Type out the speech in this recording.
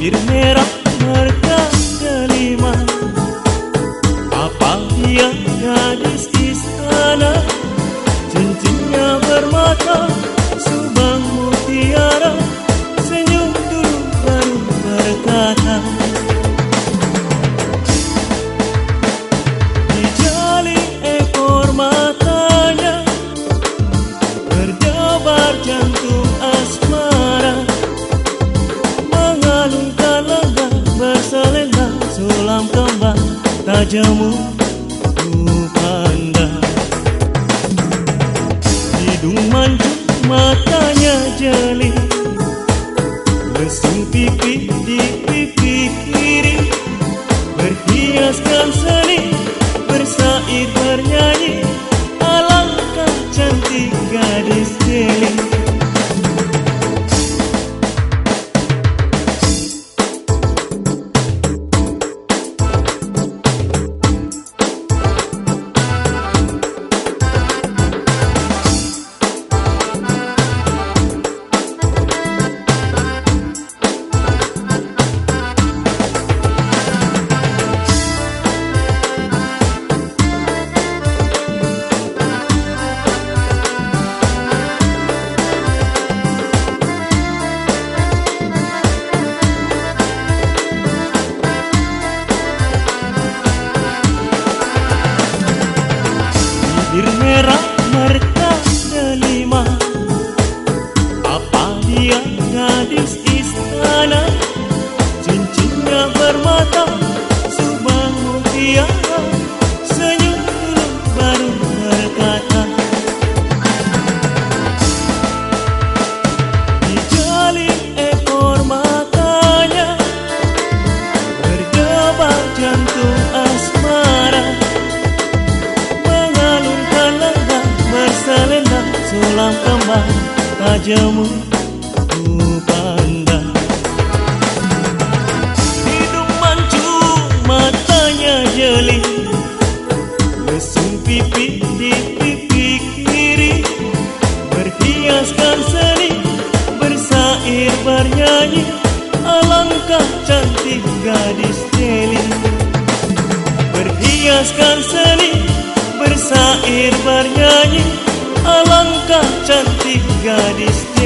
Bibir merah mereka delima Apa dia gadis istana Cincinnya bermata Subang mutiara. Senyum dulu baru berkata Di jali ekor matanya. Berdebar jantung tajamu ku pandang Hidung mancung matanya jeli. Lesung pipi di pipi kiri. Berhiaskan seni Bibir merah mereka delima. Apa dia gadis istana? Cincinnya bermata Subang mutiara tajamu ku pandang hidung mancung matanya jeli. Lesung pipi di pipi kiri. Berhiaskan seni bersair bernyanyi. Alangkah cantik gadis jeli. Berhiaskan seni bersair bernyanyi. Alangkah cantik gadis